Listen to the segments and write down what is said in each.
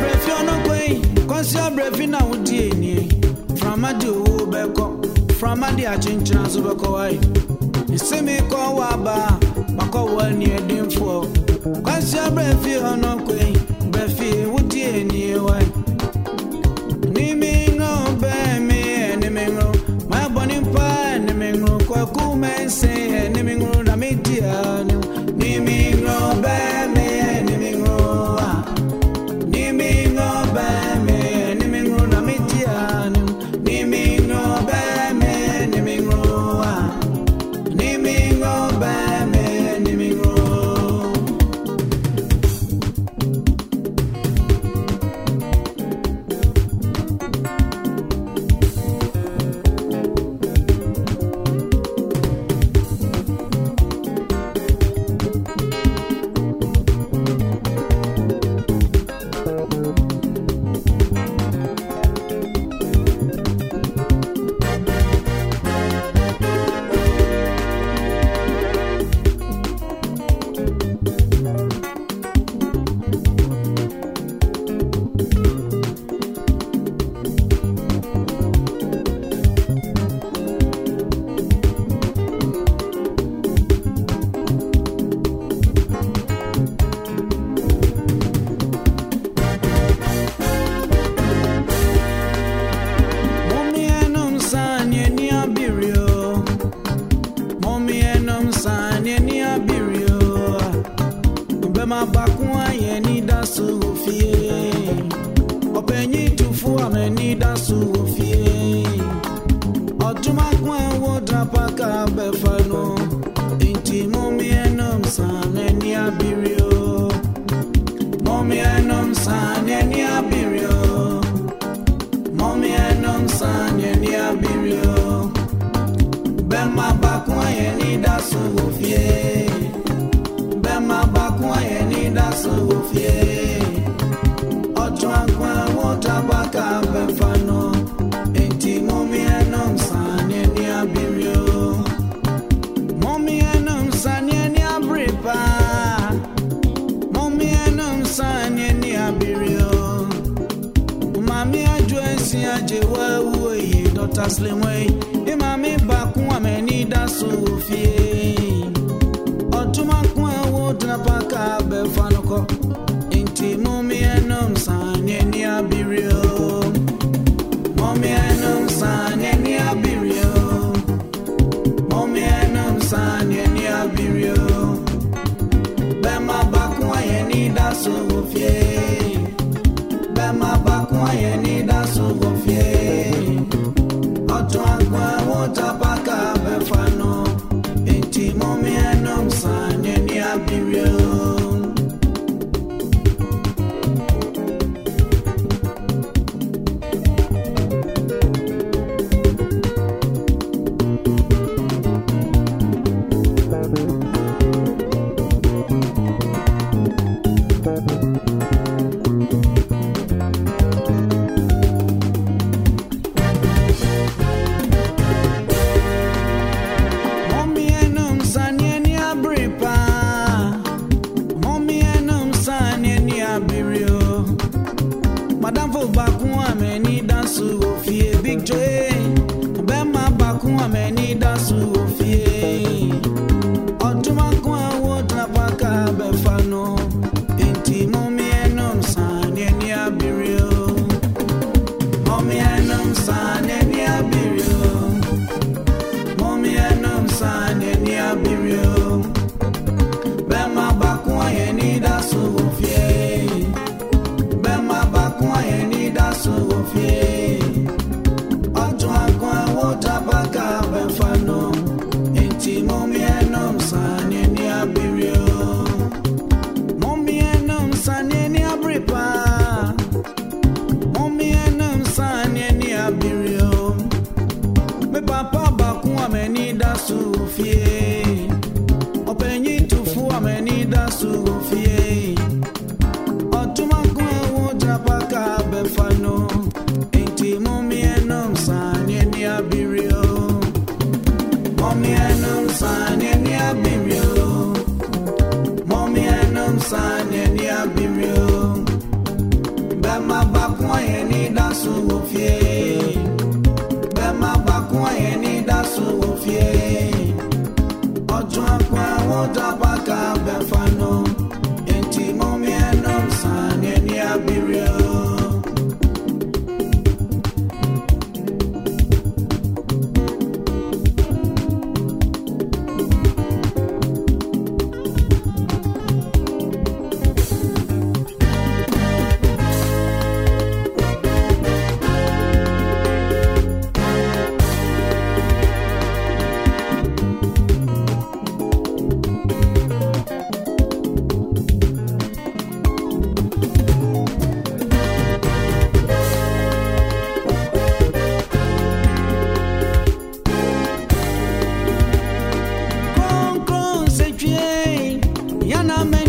abrefi ọnọkọ eyi kọsi abrefi na awudi enie framadi owo bẹkọ framadi akyinkyina nso bẹkọ wayi m kọ wa ba makọ wọ ni ẹdin fọ kọsi abrefi ọnọkọ eyi brefi awudi enie wayi nimi ŋo bẹẹ mi ẹni mi ŋo mọ ẹbọ ni enimi ẹni mi ŋo kọ ẹkú Slim way imami bakun ameni dasu fie otuma kun ewo dunapaka be fanoko intimo. Nasu go fie big J. Obema bakun ameni da.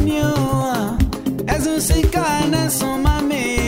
mami, ẹ̀sùn sí ká ẹ̀nẹ́sùn mami.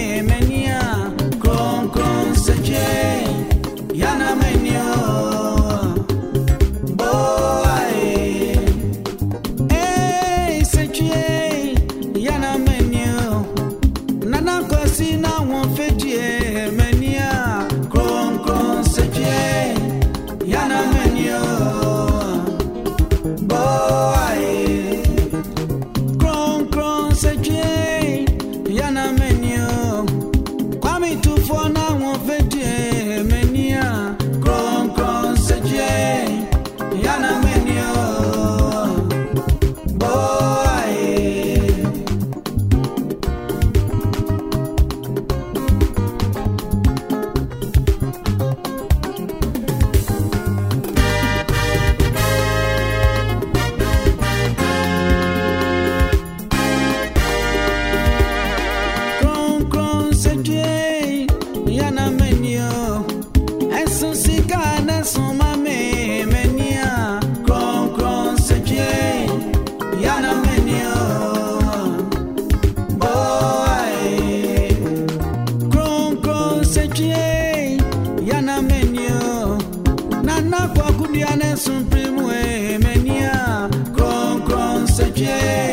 menio nana kwa kudia ne sumprimwe menia kron kron sepie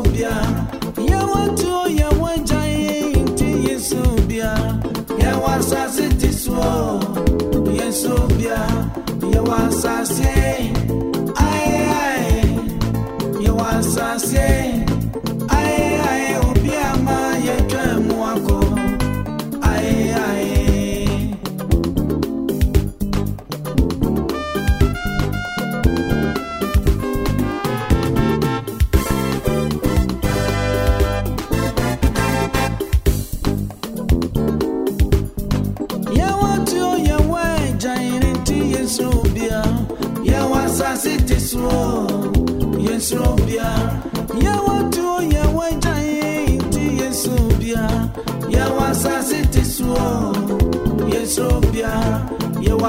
Sobia, you are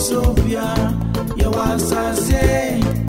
Sofia, you are Sassy.